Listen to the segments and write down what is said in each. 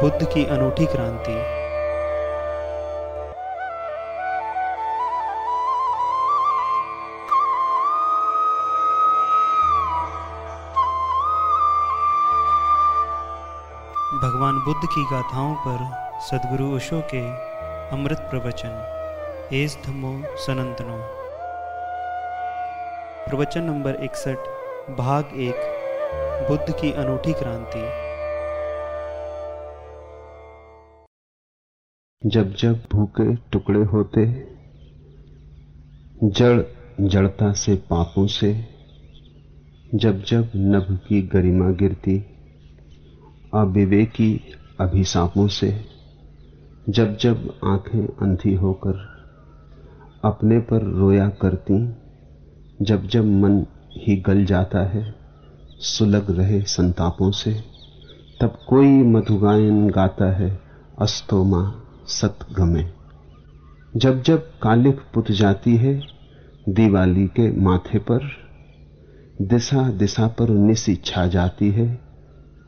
बुद्ध की अनूठी क्रांति। भगवान बुद्ध की गाथाओं पर सदगुरु ओशो के अमृत प्रवचन। एस धमो सनंतनो। प्रवचन नंबर इकसठ, भाग एक, बुद्ध की अनूठी क्रांति। जब जब भूखे टुकड़े होते, जड़ जड़ता से पापों से, जब जब नभ की गरिमा गिरती, अविवेकी अभिशापों से, जब जब आँखें अंधी होकर अपने पर रोया करती, जब जब मन ही गल जाता है, सुलग रहे संतापों से, तब कोई मधुगायन गाता है, अस्तोमा। सतगमे। जब जब कालिक पुत जाती है, दिवाली के माथे पर दिशा दिशा पर निसी छा जाती है,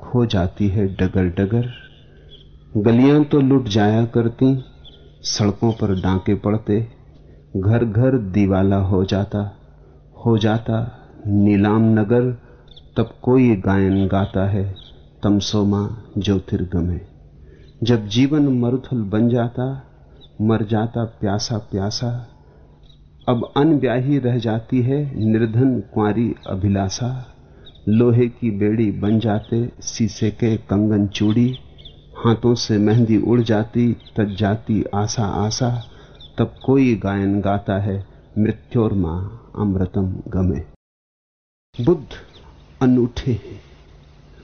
खो जाती है डगर डगर गलियाँ तो लुट जाया करती, सड़कों पर डांके पड़ते घर घर दीवाला हो जाता हो जाता नीलाम नगर, तब कोई गायन गाता है तमसोमा ज्योतिर्गमे। जब जीवन मरुथल बन जाता, मर जाता प्यासा प्यासा, अब अनब्याही रह जाती है निर्धन कुंवारी अभिलाषा। लोहे की बेड़ी बन जाते, शीशे के कंगन चूड़ी, हाथों से मेहंदी उड़ जाती, तज जाती आशा आशा। तब कोई गायन गाता है मृत्योर्मा अमृतम गमे। बुद्ध अनूठे हैं,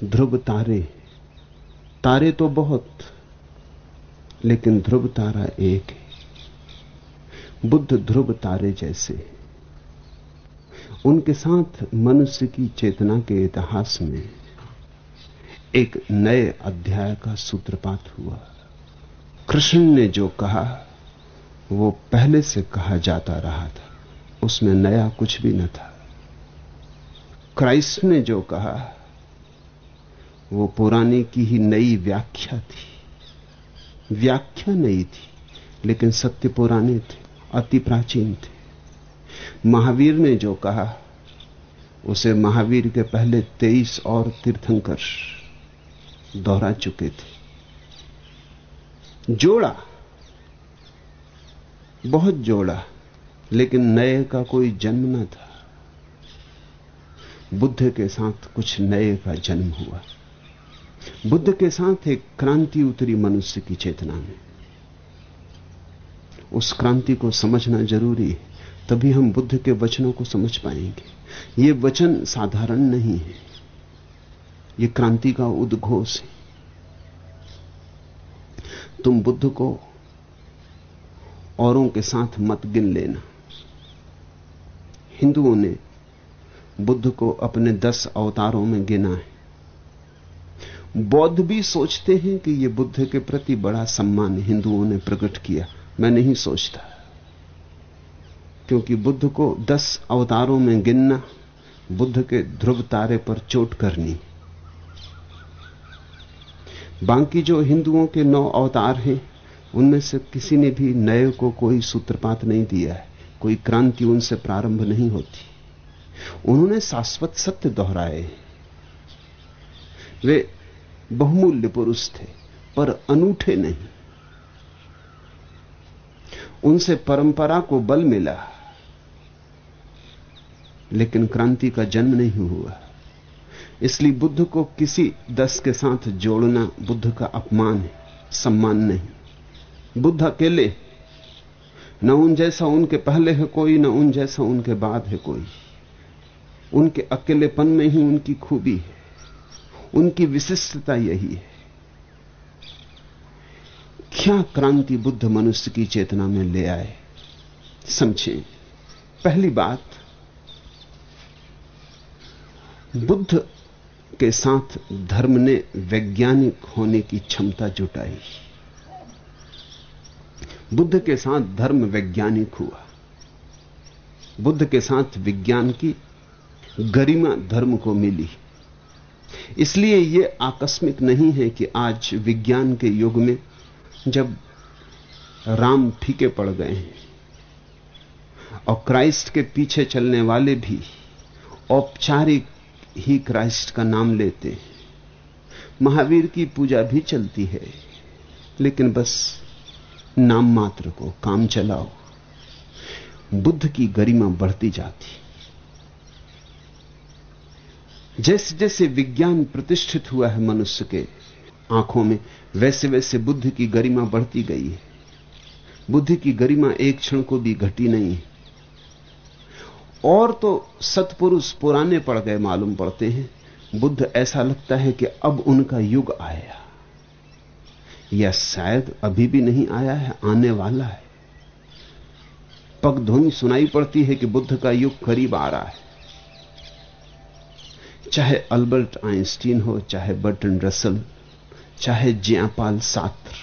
ध्रुव तारे तारे तो बहुत लेकिन ध्रुव तारा एक है। बुद्ध ध्रुव तारे जैसे उनके साथ मनुष्य की चेतना के इतिहास में एक नए अध्याय का सूत्रपात हुआ। कृष्ण ने जो कहा, वो पहले से कहा जाता रहा था। उसमें नया कुछ भी न था। क्राइस्ट ने जो कहा, वो पुराने की ही नई व्याख्या थी। व्याख्या नई थी, लेकिन सत्य पुराने थे, अति प्राचीन थे। महावीर ने जो कहा, उसे महावीर के पहले तेईस और तीर्थंकर दोहरा चुके थे। जोड़ा, बहुत जोड़ा, लेकिन नए का कोई जन्म न था। बुद्ध के साथ कुछ नए का जन्म हुआ। बुद्ध के साथ एक क्रांति उतरी मनुष्य की चेतना में। उस क्रांति को समझना ज़रूरी है, तभी हम बुद्ध के वचनों को समझ पाएँगे। ये वचन साधारण नहीं है। ये क्रांति का उद्घोष है। तुम बुद्ध को औरों के साथ मत गिन लेना। हिंदुओं ने बुद्ध को अपने दस अवतारों में गिना है। बौद्ध भी सोचते हैं कि यह बुद्ध के प्रति बड़ा सम्मान हिंदुओं ने प्रकट किया। मैं नहीं सोचता। क्योंकि बुद्ध को दस अवतारों में गिनना, बुद्ध के ध्रुव तारे पर चोट करनी। बाकी जो हिंदुओं के नौ अवतार हैं, उनमें से किसी ने भी नए को कोई सूत्रपात नहीं दिया है। कोई क्रांति उनसे प्रारंभ नहीं होती। उन्होंने शाश्वत सत्य दोहराए वे बहुमूल्य पुरुष थे, पर अनूठे नहीं। उनसे परंपरा को बल मिला, लेकिन क्रांति का जन्म नहीं हुआ। इसलिए बुद्ध को किसी दस के साथ जोड़ना बुद्ध का अपमान है, सम्मान नहीं। बुद्ध अकेले, न उन जैसा उनके पहले है कोई, न उन जैसा उनके बाद है कोई। उनके अकेलेपन में ही उनकी खूबी है। उनकी विशिष्टता यही है। क्या क्रांति बुद्ध मनुष्य की चेतना में ले आए? समझें। पहली बात, बुद्ध के साथ धर्म ने वैज्ञानिक होने की क्षमता जुटाई। बुद्ध के साथ धर्म वैज्ञानिक हुआ। बुद्ध के साथ विज्ञान की गरिमा धर्म को मिली। इसलिए यह आकस्मिक नहीं है कि आज विज्ञान के युग में जब राम फीके पड़ गए हैं और क्राइस्ट के पीछे चलने वाले भी औपचारिक ही क्राइस्ट का नाम लेते हैं। महावीर की पूजा भी चलती है, लेकिन बस नाम मात्र को, काम चलाओ। बुद्ध की गरिमा बढ़ती जाती। जैसे जैसे विज्ञान प्रतिष्ठित हुआ है मनुष्य के आँखों में वैसे वैसे बुद्ध की गरिमा बढ़ती गई है। बुद्ध की गरिमा एक क्षण को भी घटी नहीं है। और तो सतपुरुष पुराने पड़ गए मालूम पड़ते हैं। बुद्ध ऐसा लगता है कि अब उनका युग आया। या शायद अभी भी नहीं आया है, आने वाला है। पग ध्वनि सुनाई पड़ती है कि बुद्ध का युग करीब आ रहा है। चाहे अल्बर्ट आइंस्टीन हो, चाहे बर्टन रसल, चाहे ज्यापाल सात्र,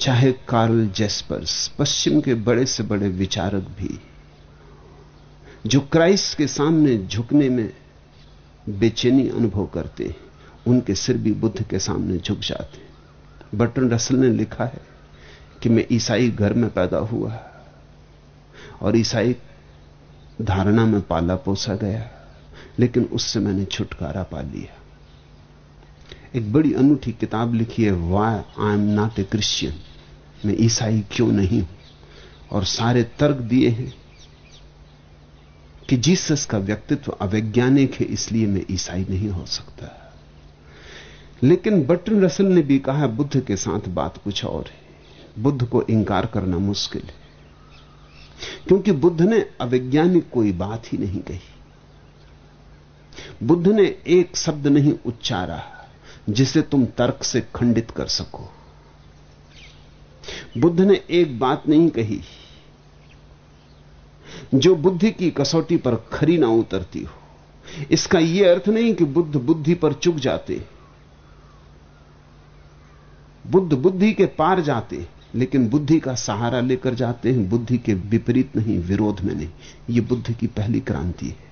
चाहे कार्ल जेस्पर्स, पश्चिम के बड़े से बड़े विचारक भी, जो क्राइस्ट के सामने झुकने में बेचैनी अनुभव करते हैं, उनके सिर भी बुद्ध के सामने झुक जाते बर्टन रसल ने लिखा है कि मैं ईसाई घर में पैदा हुआ और ईसाई धारणा में पाला पोसा गया। लेकिन उससे मैंने छुटकारा पा लिया। एक बड़ी अनूठी किताब लिखी है why I am not a Christian मैं ईसाई क्यों नहीं हूँ? और सारे तर्क दिए हैं कि जीसस का व्यक्तित्व अवैज्ञानिक है, इसलिए मैं ईसाई नहीं हो सकता। लेकिन बटन रसल ने भी कहा, बुद्ध के साथ बात कुछ और है। बुद्ध को इंकार करना मुश्किल है, क्योंकि बुद्ध ने अवैज्ञानिक कोई बात ही नहीं कही। बुद्ध ने एक शब्द नहीं उच्चारा, जिसे तुम तर्क से खंडित कर सको। बुद्ध ने एक बात नहीं कही, जो बुद्धि की कसौटी पर खरी ना उतरती हो। इसका यह अर्थ नहीं कि बुद्ध बुद्धि पर चुक जाते। बुद्ध बुद्धि के पार जाते, लेकिन बुद्धि का सहारा लेकर जाते हैं, बुद्धि के विपरीत नहीं, विरोध में नहीं। यह बुद्ध की पहली क्रांति है।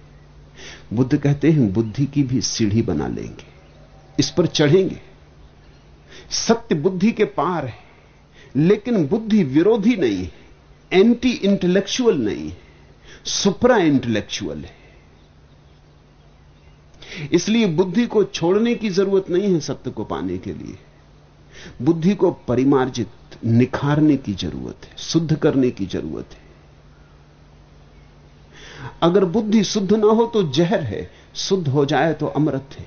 बुद्ध कहते हैं, बुद्धि की भी सीढ़ी बना लेंगे। इस पर चढ़ेंगे। सत्य बुद्धि के पार है, लेकिन बुद्धि विरोधी नहीं है एंटी इंटेलेक्चुअल नहीं है सुपरा इंटेलेक्चुअल है। इसलिए बुद्धि को छोड़ने की ज़रूरत नहीं है सत्य को पाने के लिए। बुद्धि को परिमार्जित, निखारने की ज़रूरत है, शुद्ध करने की ज़रूरत है। अगर बुद्धि शुद्ध ना हो तो जहर है, शुद्ध हो जाए तो अमृत है।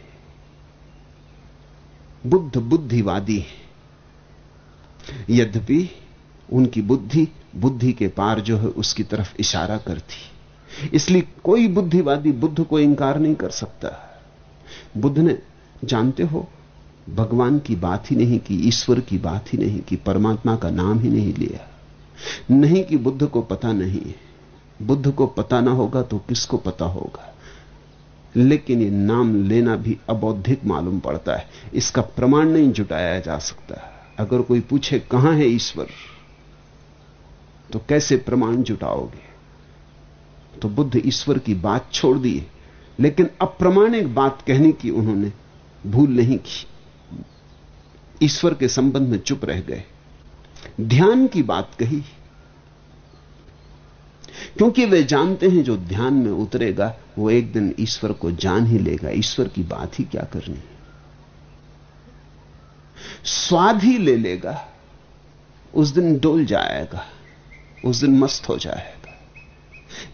बुद्ध बुद्धिवादी है। यद्यपि उनकी बुद्धि बुद्धि के पार जो है उसकी तरफ़ इशारा करती। इसलिए कोई बुद्धिवादी बुद्ध को इंकार नहीं कर सकता। बुद्ध ने, जानते हो, भगवान की बात ही नहीं की, ईश्वर की बात ही नहीं की, परमात्मा का नाम ही नहीं लिया। नहीं कि बुद्ध को पता नहीं है। बुद्ध को पता ना होगा तो किसको पता होगा? लेकिन ये नाम लेना भी अबौद्धिक मालूम पड़ता है। इसका प्रमाण नहीं जुटाया जा सकता। अगर कोई पूछे, कहाँ है ईश्वर? तो कैसे प्रमाण जुटाओगे? तो बुद्ध ईश्वर की बात छोड़ दिए। लेकिन अप्रमाणिक बात कहने की उन्होंने भूल नहीं की। ईश्वर के संबंध में चुप रह गए। ध्यान की बात कही। क्योंकि वे जानते हैं जो ध्यान में उतरेगा, वो एक दिन ईश्वर को जान ही लेगा। ईश्वर की बात ही क्या करनी है? स्वाद ही ले लेगा। उस दिन डोल जाएगा। उस दिन मस्त हो जाएगा।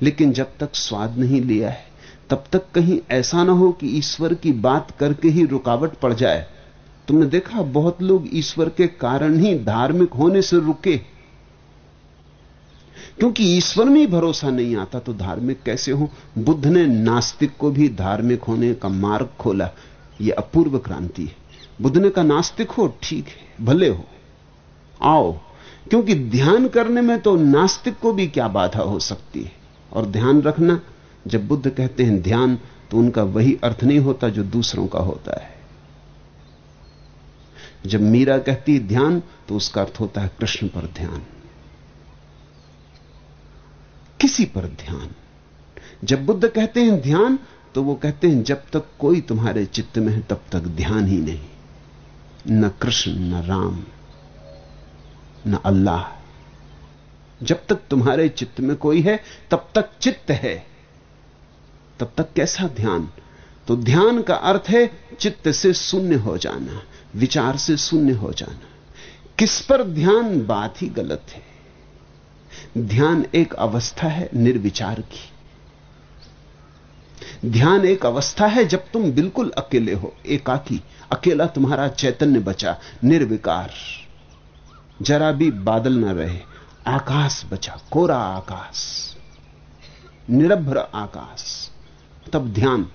लेकिन जब तक स्वाद नहीं लिया है, तब तक कहीं ऐसा ना हो कि ईश्वर की बात करके ही रुकावट पड़ जाए। तुमने देखा, बहुत लोग ईश्वर के कारण ही धार्मिक होने से रुके। क्योंकि ईश्वर में भरोसा नहीं आता तो धार्मिक कैसे हो? बुद्ध ने नास्तिक को भी धार्मिक होने का मार्ग खोला। यह अपूर्व क्रांति है। बुद्ध ने कहा, नास्तिक हो, ठीक है, भले हो। आओ, क्योंकि ध्यान करने में तो नास्तिक को भी क्या बाधा हो सकती है? और ध्यान रखना, जब बुद्ध कहते हैं ध्यान तो उनका वही अर्थ नहीं होता जो दूसरों का होता है। जब मीरा कहती ध्यान तो उसका अर्थ होता है कृष्ण पर ध्यान। किसी पर ध्यान। जब बुद्ध कहते हैं ध्यान तो वो कहते हैं, जब तक कोई तुम्हारे चित्त में है, तब तक ध्यान ही नहीं। न कृष्ण, न राम, न अल्लाह। जब तक तुम्हारे चित्त में कोई है, तब तक चित्त है। तब तक कैसा ध्यान? तो ध्यान का अर्थ है, चित्त से शून्य हो जाना, विचार से शून्य हो जाना। किस पर ध्यान? बात ही गलत है। ध्यान एक अवस्था है निर्विचार की। ध्यान एक अवस्था है जब तुम बिल्कुल अकेले हो, एकाकी, अकेला तुम्हारा चैतन्य बचा, निर्विकार। जरा भी बादल न रहे, आकाश बचा, कोरा आकाश, निरभ्र आकाश, तब ध्यान।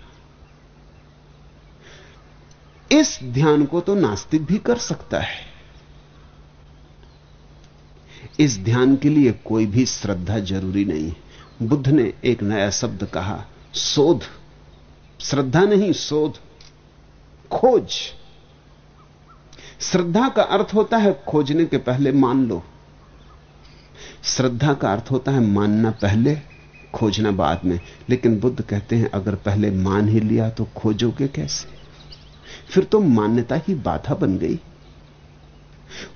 इस ध्यान को तो नास्तिक भी कर सकता है। इस ध्यान के लिए कोई भी श्रद्धा ज़रूरी नहीं। है बुद्ध ने एक नया शब्द कहा, शोध। श्रद्धा नहीं, शोध। खोज। श्रद्धा का अर्थ होता है खोजने के पहले मान लो। श्रद्धा का अर्थ होता है मानना पहले, खोजना बाद में। लेकिन बुद्ध कहते हैं, अगर पहले मान ही लिया तो खोजोगे कैसे? फिर तो मान्यता ही बाधा बन गई।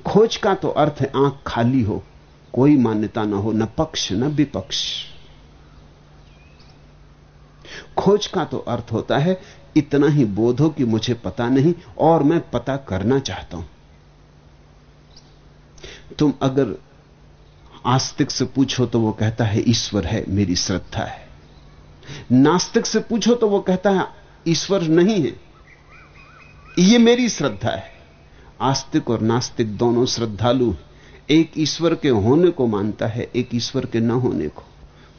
खोज का तो अर्थ है आँख खाली हो कोई मान्यता ना हो, न पक्ष, न विपक्ष। खोज का तो अर्थ होता है, इतना ही बोध हो कि मुझे पता नहीं और मैं पता करना चाहता हूँ। तुम अगर आस्तिक से पूछो तो वो कहता है, ईश्वर है, मेरी श्रद्धा है। नास्तिक से पूछो तो वो कहता है, ईश्वर नहीं है, ये मेरी श्रद्धा है। आस्तिक और नास्तिक दोनों श्रद्धालु एक ईश्वर के होने को मानता है, एक ईश्वर के न होने को।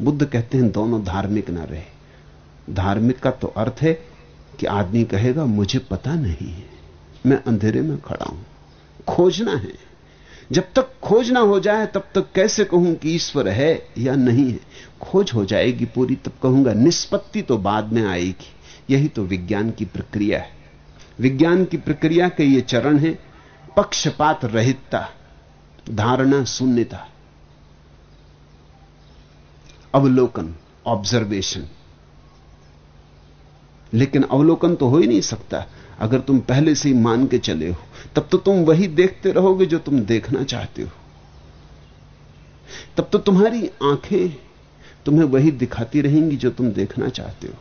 बुद्ध कहते हैं, दोनों धार्मिक ना रहे। धार्मिक का तो अर्थ है कि आदमी कहेगा, मुझे पता नहीं है, मैं अंधेरे में खड़ा हूँ। खोजना है। जब तक खोज ना हो जाए, तब तक कैसे कहूँ कि ईश्वर है या नहीं है? खोज हो जाएगी पूरी, तब कहूँगा, निष्पत्ति तो बाद में आएगी। यही तो विज्ञान की प्रक्रिया है। विज्ञान की प्रक्रिया के ये चरण है, पक्षपात रहितता। धारणा शून्यता, अवलोकन ऑब्जर्वेशन लेकिन अवलोकन तो हो ही नहीं सकता। अगर तुम पहले से ही मान के चले हो, तब तो तुम वही देखते रहोगे जो तुम देखना चाहते हो। तब तो तुम्हारी आँखें तुम्हें वही दिखाती रहेंगी जो तुम देखना चाहते हो।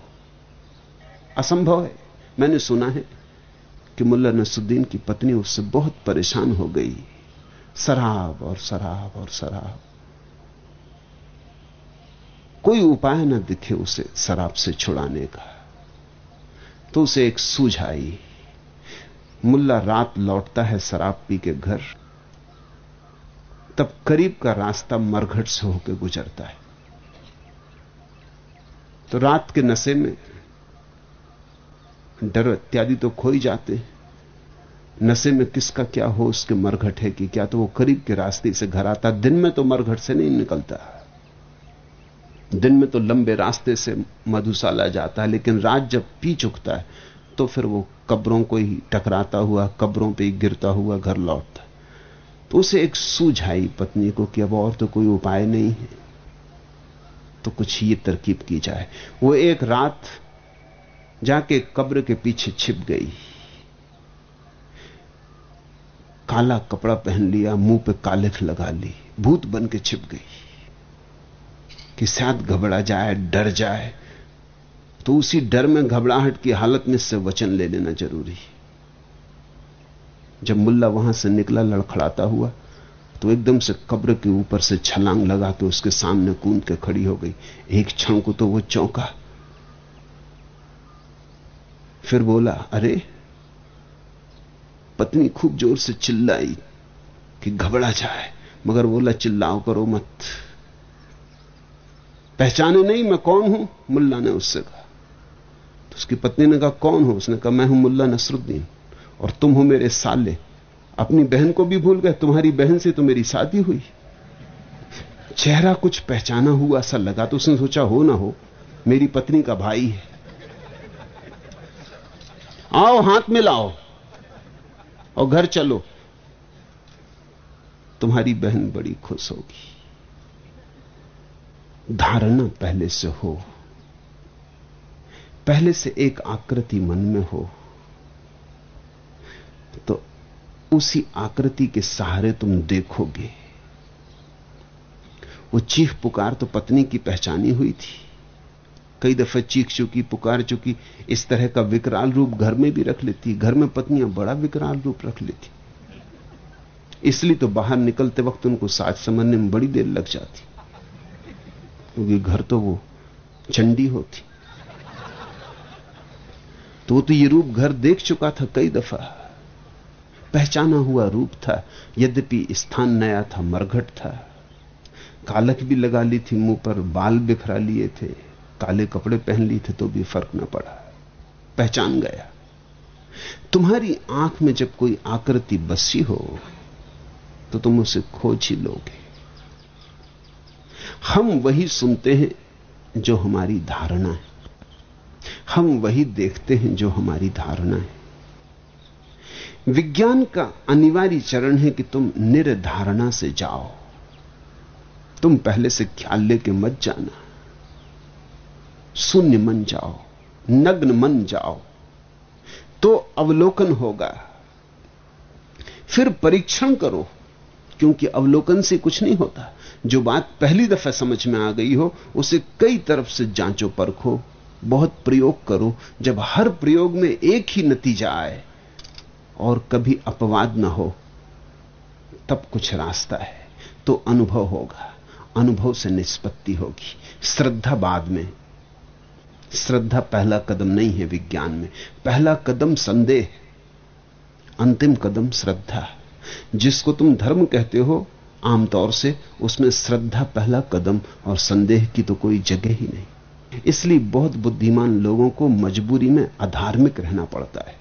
असंभव है। मैंने सुना है कि मुल्ला नसुद्दीन की पत्नी उससे बहुत परेशान हो गई। शराब और शराब और शराब कोई उपाय न दिखे उसे शराब से छुड़ाने का। तो उसे एक सूझ आई। मुल्ला रात लौटता है शराब पी के घर। तब करीब का रास्ता मरघट से होकर गुजरता है। तो रात के नशे में डर इत्यादि तो खो ही जाते नशे में किसका क्या हो, उसके मरघट है कि क्या? तो वो करीब के रास्ते से घर आता। दिन में तो मरघट से नहीं निकलता। दिन में तो लंबे रास्ते से मधुशाला जाता है, लेकिन रात जब पी चुकता है तो फिर वो कब्रों को ही टकराता हुआ, कब्रों पे ही गिरता हुआ घर लौटता तो उसे एक सूझ आई पत्नी को कि अब और तो कोई उपाय नहीं है। तो कुछ ये तरकीब की जाए। वो एक रात जाके कब्र के पीछे छिप गई। काला कपड़ा पहन लिया, मुँह पे कालिख लगा ली, भूत बन के छिप गई। कि शायद घबरा जाए, डर जाए तो उसी डर में घबराहट की हालत में से वचन ले लेना ज़रूरी। जब मुल्ला वहाँ से निकला, लड़खड़ाता हुआ तो एकदम से कब्र के ऊपर से छलांग लगा के उसके सामने कूद के खड़ी हो गई। एक क्षण को तो वो चौंका। फिर बोला, अरे पत्नी खूब ज़ोर से चिल्लाई कि घबरा जाए, मगर बोला, चिल्लाओ करो मत। पहचाने नहीं मैं कौन हूँ? मुल्ला ने उससे कहा। तो उसकी पत्नी ने कहा, कौन हो? उसने कहा, मैं हूँ मुल्ला नसरुद्दीन, और तुम हो मेरे साले। अपनी बहन को भी भूल गए, तुम्हारी बहन से तो मेरी शादी हुई। चेहरा कुछ पहचाना हुआ सा लगा तो उसने सोचा, हो ना हो, मेरी पत्नी का भाई है। आओ, हाथ मिलाओ। और घर चलो। तुम्हारी बहन बड़ी खुश होगी। धारणा पहले से हो। पहले से एक आकृति मन में हो। तो उसी आकृति के सहारे तुम देखोगे। वो चीख पुकार तो पत्नी की पहचानी हुई थी। कई दफे चीख चुकी, पुकार चुकी, इस तरह का विकराल रूप घर में भी रख लेती, घर में पत्नियाँ बड़ा विकराल रूप रख लेती। इसलिए तो बाहर निकलते वक्त उनको साज समझने में बड़ी देर लग जाती, क्योंकि घर तो वो चंडी होती। तो तो ये रूप घर देख चुका था कई दफ़ा। पहचाना हुआ रूप था, यद्यपि स्थान नया था, मरघट था। कालक भी लगा ली थी मुँह पर, बाल बिखरा लिए थे। काले कपड़े पहन लिए थे तो भी फ़र्क न पड़ा। पहचान गया। तुम्हारी आँख में जब कोई आकृति बसी हो तो तुम उसे खोज ही लोगे। हम वही सुनते हैं जो हमारी धारणा है। हम वही देखते हैं जो हमारी धारणा है। विज्ञान का अनिवार्य चरण है कि तुम निर्धारणा से जाओ। तुम पहले से ख्याल लेके मत जाना। शून्य मन जाओ, नग्न मन जाओ। तो अवलोकन होगा। फिर परीक्षण करो, क्योंकि अवलोकन से कुछ नहीं होता। जो बात पहली दफ़ा समझ में आ गई हो, उसे कई तरफ़ से जांचो, परखो, बहुत प्रयोग करो। जब हर प्रयोग में एक ही नतीजा आए और कभी अपवाद ना हो, तब कुछ रास्ता है। तो अनुभव होगा, अनुभव से निष्पत्ति होगी। श्रद्धा बाद में। श्रद्धा पहला कदम नहीं है विज्ञान में। पहला कदम संदेह अंतिम कदम श्रद्धा जिसको तुम धर्म कहते हो, आमतौर से उसमें श्रद्धा पहला कदम और संदेह की तो कोई जगह ही नहीं। इसलिए बहुत बुद्धिमान लोगों को मजबूरी में अधार्मिक रहना पड़ता है।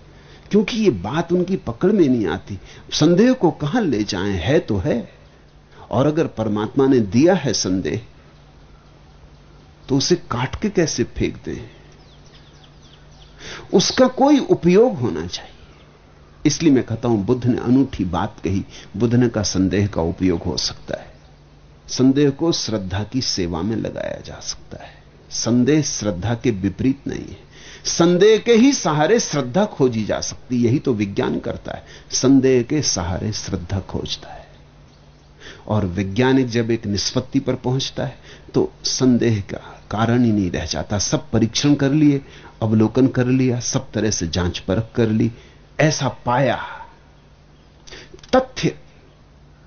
क्योंकि ये बात उनकी पकड़ में नहीं आती। संदेह को कहाँ ले जाएँ? है तो है। और अगर परमात्मा ने दिया है संदेह तो उसे काट के कैसे फेंक दें? उसका कोई उपयोग होना चाहिए। इसलिए मैं कहता हूँ, बुद्ध ने अनूठी बात कही, बुद्ध ने का संदेह का उपयोग हो सकता है। संदेह को श्रद्धा की सेवा में लगाया जा सकता है। संदेह श्रद्धा के विपरीत नहीं है। संदेह के ही सहारे श्रद्धा खोजी जा सकती यही तो विज्ञान करता है। संदेह के सहारे श्रद्धा खोजता है। और वैज्ञानिक जब एक निष्पत्ति पर पहुँचता है तो संदेह का कारण ही नहीं रह जाता। सब परीक्षण कर लिए, अवलोकन कर लिया, सब तरह से जाँच परख कर ली, ऐसा पाया। तथ्य।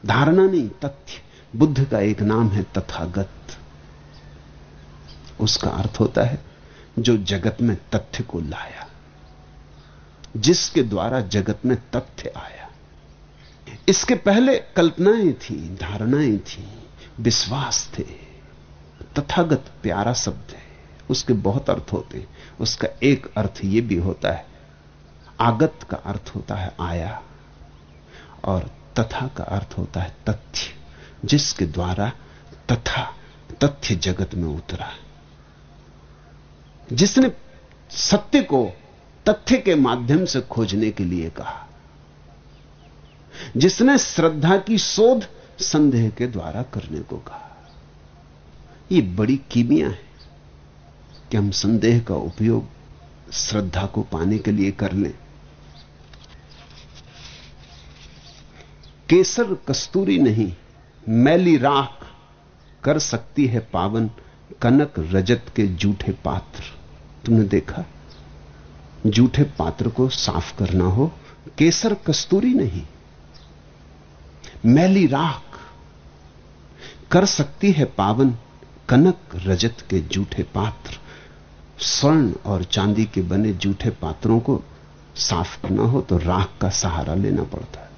धारणा नहीं, तथ्य। बुद्ध का एक नाम है तथागत। उसका अर्थ होता है, जो जगत में तथ्य को लाया। जिसके द्वारा जगत में तथ्य आया। इसके पहले कल्पनाएँ थी, धारणाएँ थी, विश्वास थे। तथागत प्यारा शब्द है। उसके बहुत अर्थ होते हैं। उसका एक अर्थ यह भी होता है, आगत का अर्थ होता है आया, और तथा का अर्थ होता है तथ्य, जिसके द्वारा तथा तथ्य जगत में उतरा। जिसने सत्य को तथ्य के माध्यम से खोजने के लिए कहा, जिसने श्रद्धा की शोध संदेह के द्वारा करने को कहा। यह बड़ी कीमिया है कि हम संदेह का उपयोग श्रद्धा को पाने के लिए कर लें। केसर कस्तूरी नहीं, मैली राख कर सकती है पावन कनक रजत के जूठे पात्र। तुमने देखा? जूठे पात्र को साफ़ करना हो, केसर कस्तूरी नहीं, मैली राख कर सकती है पावन कनक रजत के जूठे पात्र, स्वर्ण और चांदी के बने जूठे पात्रों को साफ़ करना हो तो राख का सहारा लेना पड़ता है।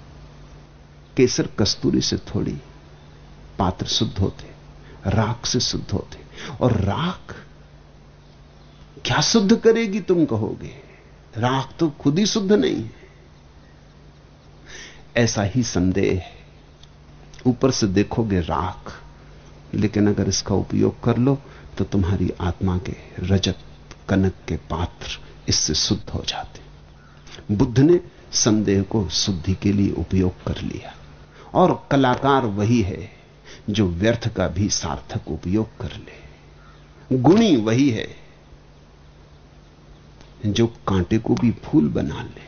केसर कस्तूरी से थोड़ी पात्र शुद्ध होते, राख से शुद्ध होते, और राख क्या शुद्ध करेगी तुम कहोगे? राख तो खुद ही शुद्ध नहीं है। ऐसा ही संदेह है। ऊपर से देखोगे राख लेकिन अगर इसका उपयोग कर लो तो तुम्हारी आत्मा के रजत कनक के पात्र इससे शुद्ध हो जाते बुद्ध ने संदेह को शुद्धि के लिए उपयोग कर लिया। और कलाकार वही है जो व्यर्थ का भी सार्थक उपयोग कर ले। गुणी वही है जो कांटे को भी फूल बना ले।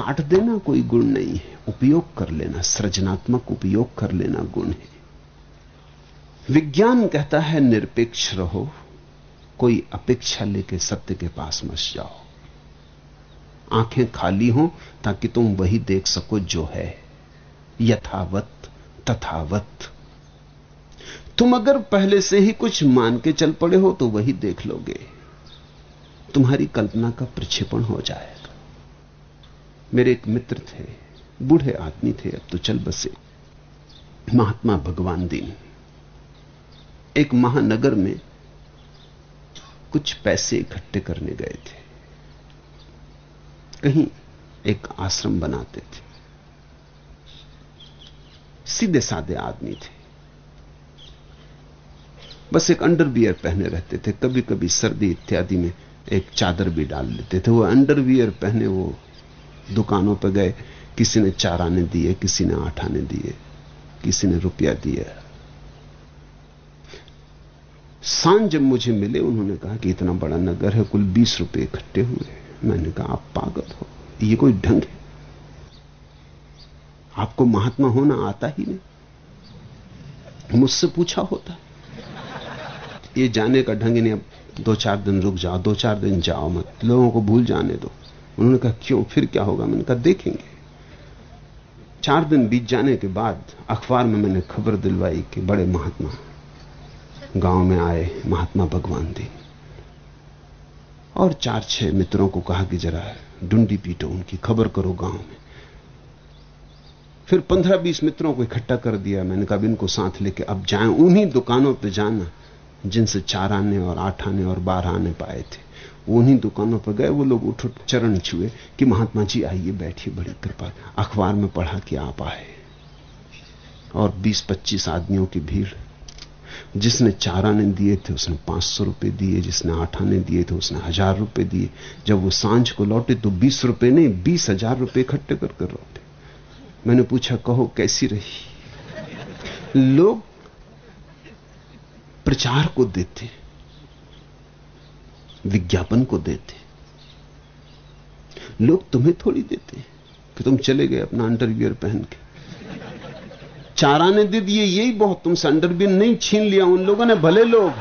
काट देना कोई गुण नहीं है। उपयोग कर लेना, सृजनात्मक उपयोग कर लेना गुण है। विज्ञान कहता है, निरपेक्ष रहो, कोई अपेक्षा लेके सत्य के पास मत जाओ। आँखें खाली हो ताकि तुम वही देख सको जो है। यथावत, तथावत। तुम अगर पहले से ही कुछ मान के चल पड़े हो तो वही देख लोगे। तुम्हारी कल्पना का प्रक्षेपण हो जाएगा मेरे एक मित्र थे, बूढ़े आदमी थे, अब तो चल बसे। महात्मा भगवान दीन। एक महानगर में कुछ पैसे इकट्ठे करने गए थे। कहीं एक आश्रम बनाते थे। सीधे साधे आदमी थे। बस एक अंडरवियर पहने रहते थे। कभी कभी सर्दी इत्यादि में एक चादर भी डाल लेते थे। वो अंडरवियर पहने वो दुकानों पर गए, किसी ने चार आने दिए, किसी ने आठ आने दिए, किसी ने रुपया दिया। साँझ जब मुझे मिले, उन्होंने कहा कि इतना बड़ा नगर है, कुल बीस रुपए इकट्ठे हुए मैंने कहा, आप पागल हो, ये कोई ढंग है। आपको महात्मा होना आता ही नहीं। मुझसे पूछा होता। ये जाने का ढंग नहीं, अब दो चार दिन रुक जाओ, दो चार दिन जाओ मत, लोगों को भूल जाने दो। उन्होंने कहा, क्यों? फिर क्या होगा? मैंने कहा, देखेंगे. चार दिन बीत जाने के बाद अखबार में मैंने खबर दिलवाई कि बड़े महात्मा गाँव में आए, महात्मा भगवान दी और चार छह मित्रों को कहा कि जरा डुंडी पीटो, उनकी खबर करो गाँव में। फिर पंद्रह बीस मित्रों को इकट्ठा कर दिया। मैंने कहा इनको साथ लेके अब जाएँ, उन्हीं दुकानों पे जाना जिनसे चार आने और आठ आने और बारह आने पाए थे। उन्हीं दुकानों पर गए, वो लोग उठ उठ चरण छुए कि महात्मा जी आइए, बैठिए बड़ी कृपा। अखबार में पढ़ा कि आप आए। और 20-25 आदमियों की भीड़। जिसने चार आने दिए थे, उसने पाँच सौ रुपए दिए। जिसने आठ आने दिए थे, उसने हज़ार रुपए दिए। जब वो साँझ को लौटे तो बीस रुपए नहीं, बीस हज़ार रुपए इकट्ठे कर कर लौटे। मैंने पूछा, कहो, कैसी रही? लोग प्रचार को देते विज्ञापन को देते लोग तुम्हें थोड़ी देते कि तुम चले गए अपना अंडरवियर पहन के। चारा ने दे दिए, यही बहुत तुमसे अंडरवियर नहीं छीन लिया, उन लोगों ने भले लोग।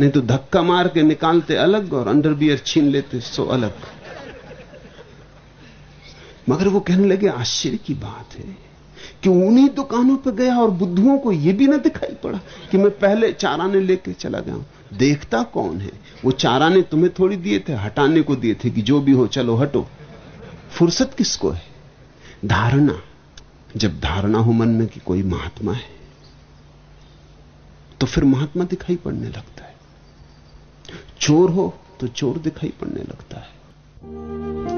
नहीं तो धक्का मार के निकालते अलग और अंडरवियर छीन लेते, सो अलग। मगर वो कहने लगे, आश्चर्य की बात है। कि उन्हीं दुकानों पर गया और बुद्धुओं को यह भी ना दिखाई पड़ा कि मैं पहले चाराने लेके चला गया हूँ। देखता कौन है? वो चाराने तुम्हें थोड़ी दिए थे, हटाने को दिए थे कि जो भी हो, चलो हटो। फुर्सत किसको है? धारणा। जब धारणा हो मन में कि कोई महात्मा है तो फिर महात्मा दिखाई पड़ने लगता है। चोर हो तो चोर दिखाई पड़ने लगता है।